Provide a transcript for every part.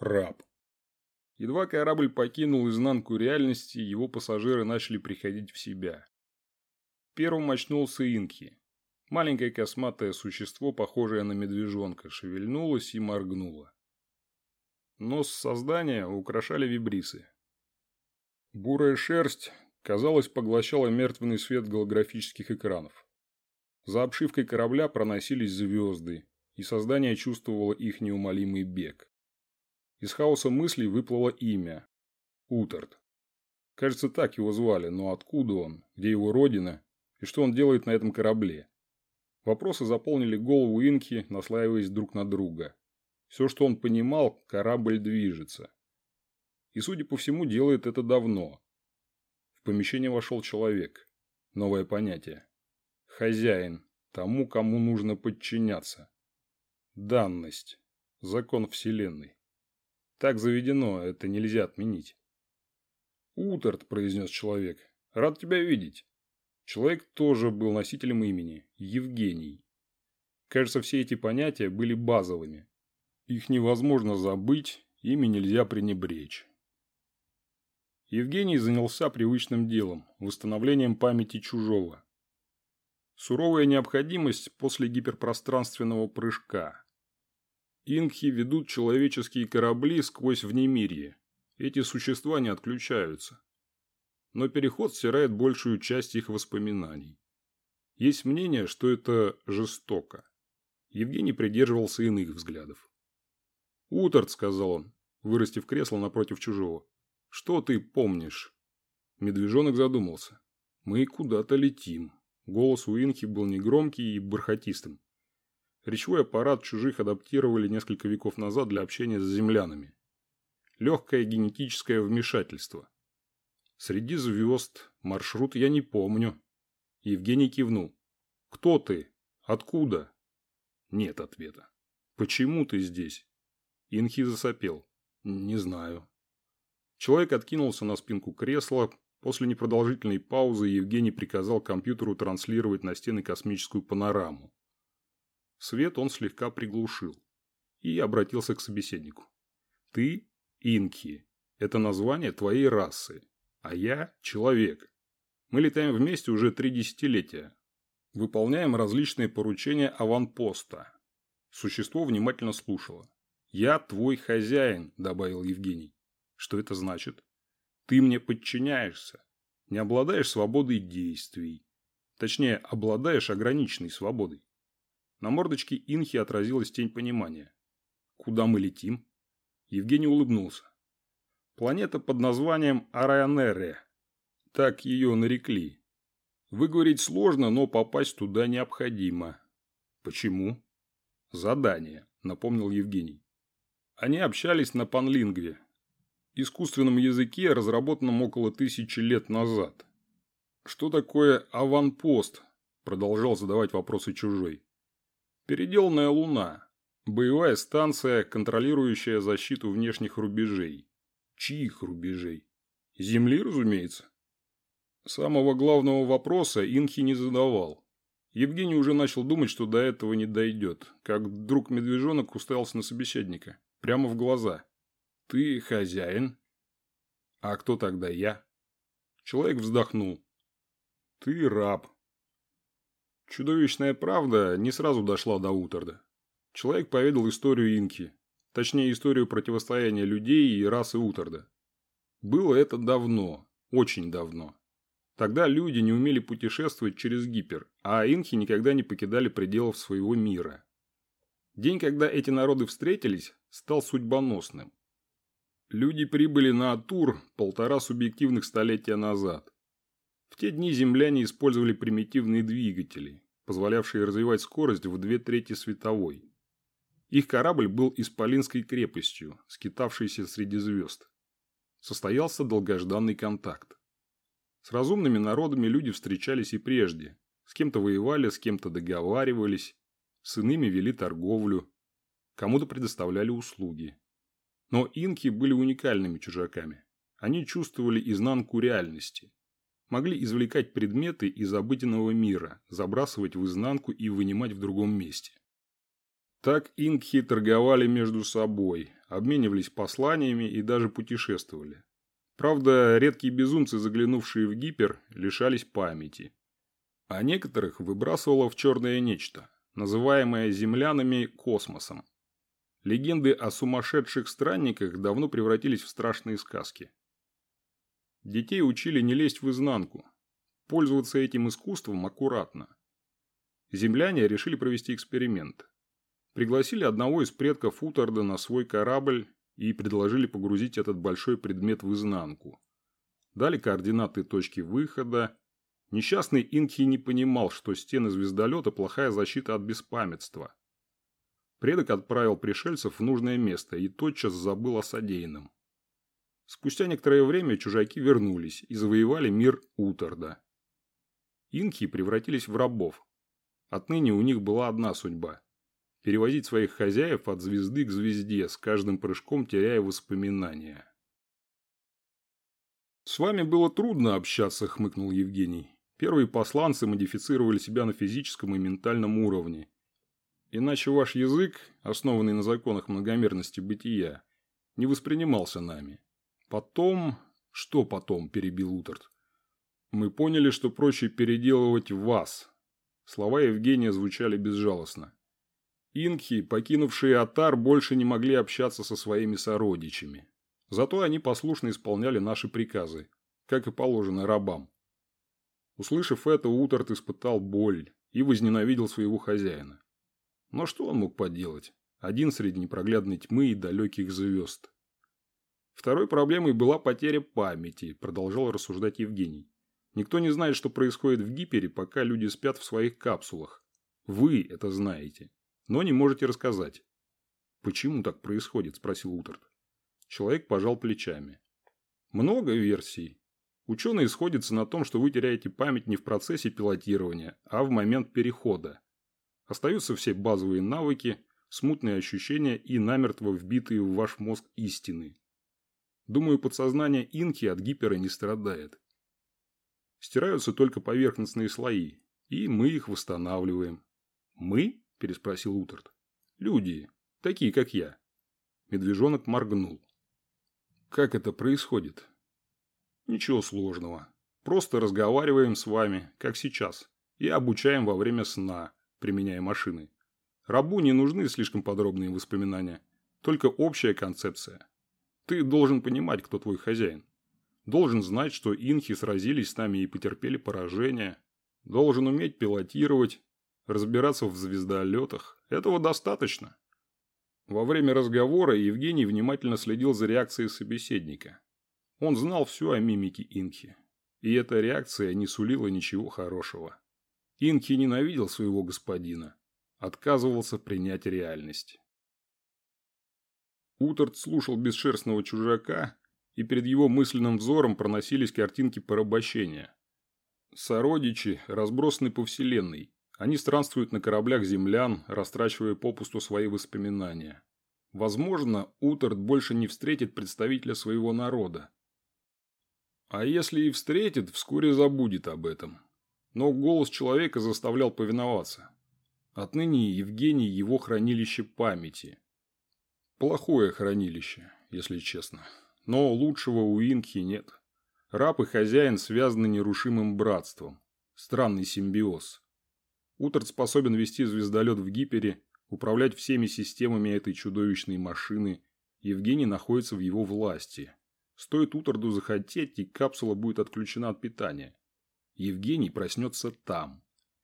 Раб. Едва корабль покинул изнанку реальности, его пассажиры начали приходить в себя. Первым очнулся Инки. Маленькое косматое существо, похожее на медвежонка, шевельнулось и моргнуло. Нос создания украшали вибрисы. Бурая шерсть, казалось, поглощала мертвенный свет голографических экранов. За обшивкой корабля проносились звезды, и создание чувствовало их неумолимый бег. Из хаоса мыслей выплыло имя – Утерт. Кажется, так его звали, но откуда он, где его родина и что он делает на этом корабле? Вопросы заполнили голову Инки, наслаиваясь друг на друга. Все, что он понимал, корабль движется. И, судя по всему, делает это давно. В помещение вошел человек. Новое понятие. Хозяин. Тому, кому нужно подчиняться. Данность. Закон Вселенной. Так заведено, это нельзя отменить. «Утерт», – произнес человек. «Рад тебя видеть». Человек тоже был носителем имени – Евгений. Кажется, все эти понятия были базовыми. Их невозможно забыть, ими нельзя пренебречь. Евгений занялся привычным делом – восстановлением памяти чужого. Суровая необходимость после гиперпространственного прыжка. Инхи ведут человеческие корабли сквозь внемирье. Эти существа не отключаются. Но переход стирает большую часть их воспоминаний. Есть мнение, что это жестоко. Евгений придерживался иных взглядов. «Уторт», — сказал он, вырастив кресло напротив чужого. «Что ты помнишь?» Медвежонок задумался. «Мы куда-то летим». Голос у Инхи был негромкий и бархатистым. Речевой аппарат чужих адаптировали несколько веков назад для общения с землянами. Легкое генетическое вмешательство. Среди звезд маршрут я не помню. Евгений кивнул. Кто ты? Откуда? Нет ответа. Почему ты здесь? Инхи засопел. Не знаю. Человек откинулся на спинку кресла. После непродолжительной паузы Евгений приказал компьютеру транслировать на стены космическую панораму. Свет он слегка приглушил. И обратился к собеседнику. «Ты – Инки. Это название твоей расы. А я – человек. Мы летаем вместе уже три десятилетия. Выполняем различные поручения аванпоста». Существо внимательно слушало. «Я твой хозяин», – добавил Евгений. «Что это значит?» «Ты мне подчиняешься. Не обладаешь свободой действий. Точнее, обладаешь ограниченной свободой. На мордочке Инхи отразилась тень понимания. «Куда мы летим?» Евгений улыбнулся. «Планета под названием Араянере. Так ее нарекли. Выговорить сложно, но попасть туда необходимо. Почему?» «Задание», — напомнил Евгений. Они общались на панлингве, искусственном языке, разработанном около тысячи лет назад. «Что такое аванпост?» – продолжал задавать вопросы чужой. Переделанная Луна. Боевая станция, контролирующая защиту внешних рубежей. Чьих рубежей? Земли, разумеется. Самого главного вопроса Инхи не задавал. Евгений уже начал думать, что до этого не дойдет, как вдруг медвежонок уставился на собеседника. Прямо в глаза. «Ты хозяин?» «А кто тогда я?» Человек вздохнул. «Ты раб», Чудовищная правда не сразу дошла до Утерда. Человек поведал историю Инки, точнее историю противостояния людей и расы Утерда. Было это давно, очень давно. Тогда люди не умели путешествовать через гипер, а инхи никогда не покидали пределов своего мира. День, когда эти народы встретились, стал судьбоносным. Люди прибыли на Атур полтора субъективных столетия назад. В те дни земляне использовали примитивные двигатели, позволявшие развивать скорость в две трети световой. Их корабль был исполинской крепостью, скитавшейся среди звезд. Состоялся долгожданный контакт. С разумными народами люди встречались и прежде. С кем-то воевали, с кем-то договаривались, с иными вели торговлю, кому-то предоставляли услуги. Но инки были уникальными чужаками. Они чувствовали изнанку реальности могли извлекать предметы из обыденного мира, забрасывать в изнанку и вынимать в другом месте. Так инкхи торговали между собой, обменивались посланиями и даже путешествовали. Правда, редкие безумцы, заглянувшие в гипер, лишались памяти. А некоторых выбрасывало в черное нечто, называемое землянами космосом. Легенды о сумасшедших странниках давно превратились в страшные сказки. Детей учили не лезть в изнанку, пользоваться этим искусством аккуратно. Земляне решили провести эксперимент. Пригласили одного из предков Утарда на свой корабль и предложили погрузить этот большой предмет в изнанку. Дали координаты точки выхода. Несчастный Инхи не понимал, что стены звездолета – плохая защита от беспамятства. Предок отправил пришельцев в нужное место и тотчас забыл о содеянном. Спустя некоторое время чужаки вернулись и завоевали мир Утарда. Инхи превратились в рабов. Отныне у них была одна судьба перевозить своих хозяев от звезды к звезде, с каждым прыжком теряя воспоминания. «С вами было трудно общаться», – хмыкнул Евгений. «Первые посланцы модифицировали себя на физическом и ментальном уровне. Иначе ваш язык, основанный на законах многомерности бытия, не воспринимался нами. Потом... Что потом?» – перебил Утерт. «Мы поняли, что проще переделывать вас». Слова Евгения звучали безжалостно. Инки, покинувшие Атар, больше не могли общаться со своими сородичами. Зато они послушно исполняли наши приказы, как и положено рабам. Услышав это, Уторт испытал боль и возненавидел своего хозяина. Но что он мог поделать? Один среди непроглядной тьмы и далеких звезд. Второй проблемой была потеря памяти, продолжал рассуждать Евгений. Никто не знает, что происходит в Гипере, пока люди спят в своих капсулах. Вы это знаете но не можете рассказать. «Почему так происходит?» – спросил Утерт. Человек пожал плечами. «Много версий. Ученые сходятся на том, что вы теряете память не в процессе пилотирования, а в момент перехода. Остаются все базовые навыки, смутные ощущения и намертво вбитые в ваш мозг истины. Думаю, подсознание инки от гипера не страдает. Стираются только поверхностные слои, и мы их восстанавливаем. Мы? – переспросил Утерт. «Люди, такие как я». Медвежонок моргнул. «Как это происходит?» «Ничего сложного. Просто разговариваем с вами, как сейчас, и обучаем во время сна, применяя машины. Рабу не нужны слишком подробные воспоминания, только общая концепция. Ты должен понимать, кто твой хозяин. Должен знать, что инхи сразились с нами и потерпели поражение. Должен уметь пилотировать, Разбираться в звездолетах – этого достаточно. Во время разговора Евгений внимательно следил за реакцией собеседника. Он знал все о мимике Инхи. И эта реакция не сулила ничего хорошего. Инхи ненавидел своего господина. Отказывался принять реальность. Утерт слушал бесшерстного чужака, и перед его мысленным взором проносились картинки порабощения. Сородичи разбросаны по вселенной, они странствуют на кораблях землян, растрачивая попусту свои воспоминания. Возможно, Утерт больше не встретит представителя своего народа. А если и встретит, вскоре забудет об этом. Но голос человека заставлял повиноваться. Отныне Евгений – его хранилище памяти. Плохое хранилище, если честно. Но лучшего у Инки нет. Раб и хозяин связаны нерушимым братством. Странный симбиоз. Утерт способен вести звездолет в гипере, управлять всеми системами этой чудовищной машины. Евгений находится в его власти. Стоит Утерду захотеть, и капсула будет отключена от питания. Евгений проснется там.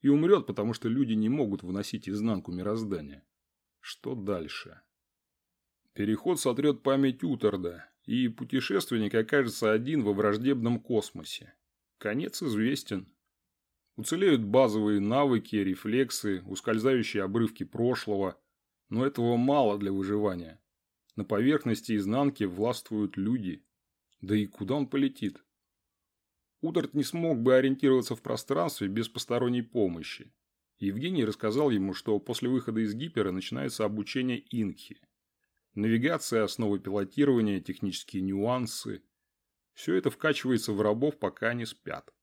И умрет, потому что люди не могут выносить изнанку мироздания. Что дальше? Переход сотрет память Утерда, и путешественник окажется один во враждебном космосе. Конец известен. Уцелеют базовые навыки, рефлексы, ускользающие обрывки прошлого. Но этого мало для выживания. На поверхности изнанки властвуют люди. Да и куда он полетит? Ударт не смог бы ориентироваться в пространстве без посторонней помощи. Евгений рассказал ему, что после выхода из гипера начинается обучение инки. Навигация, основы пилотирования, технические нюансы. Все это вкачивается в рабов, пока они спят.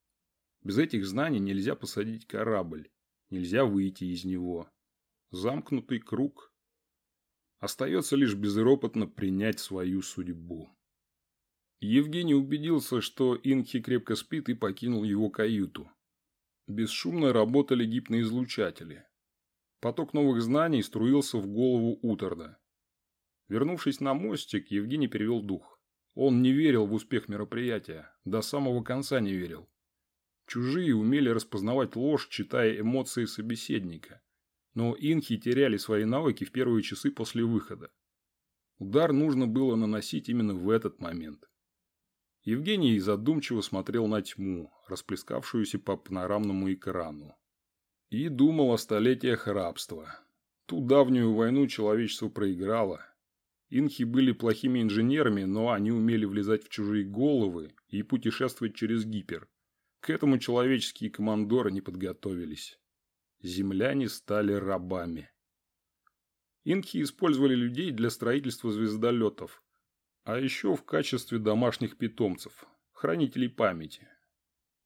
Без этих знаний нельзя посадить корабль, нельзя выйти из него. Замкнутый круг. Остается лишь безропотно принять свою судьбу. Евгений убедился, что Инхи крепко спит и покинул его каюту. Бесшумно работали гипноизлучатели. Поток новых знаний струился в голову Уторда. Вернувшись на мостик, Евгений перевел дух. Он не верил в успех мероприятия, до самого конца не верил. Чужие умели распознавать ложь, читая эмоции собеседника. Но инхи теряли свои навыки в первые часы после выхода. Удар нужно было наносить именно в этот момент. Евгений задумчиво смотрел на тьму, расплескавшуюся по панорамному экрану. И думал о столетиях рабства. Ту давнюю войну человечество проиграло. Инхи были плохими инженерами, но они умели влезать в чужие головы и путешествовать через гипер. К этому человеческие командоры не подготовились. Земляне стали рабами. Инхи использовали людей для строительства звездолетов, а еще в качестве домашних питомцев, хранителей памяти.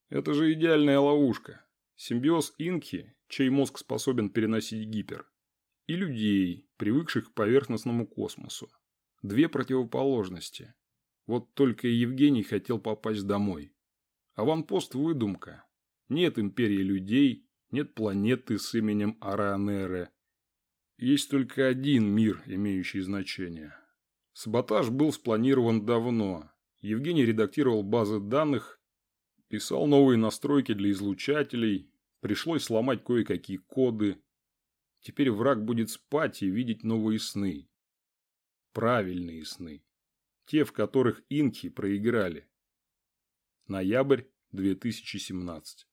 Это же идеальная ловушка. Симбиоз инки, чей мозг способен переносить гипер, и людей, привыкших к поверхностному космосу. Две противоположности. Вот только Евгений хотел попасть домой. Аванпост – выдумка. Нет империи людей, нет планеты с именем Аранере. Есть только один мир, имеющий значение – Саботаж был спланирован давно. Евгений редактировал базы данных, писал новые настройки для излучателей, пришлось сломать кое-какие коды. Теперь враг будет спать и видеть новые сны. Правильные сны. Те, в которых инки проиграли. Ноябрь 2017